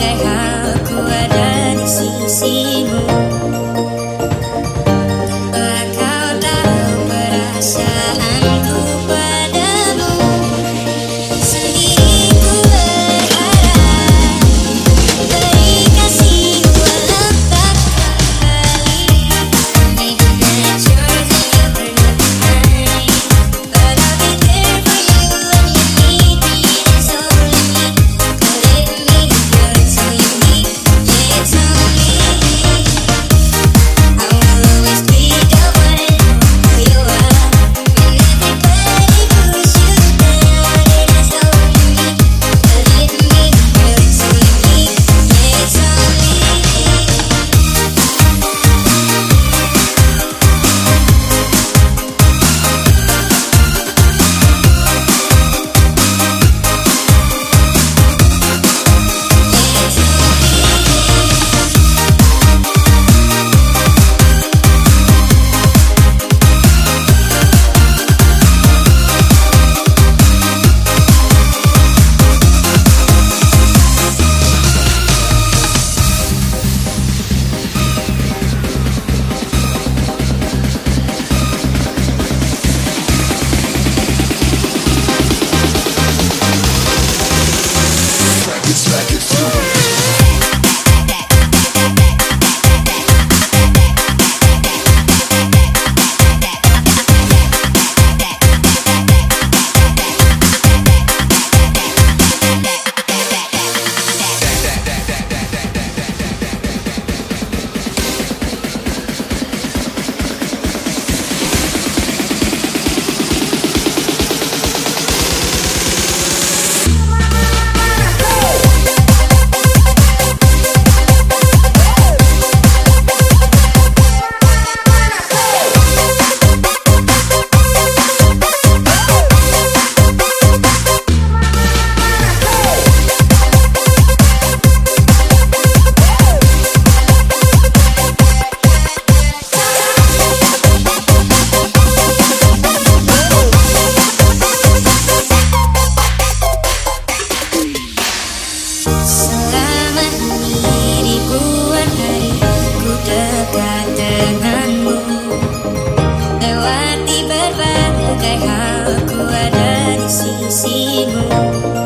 Kau aku ada di sisimu? Even.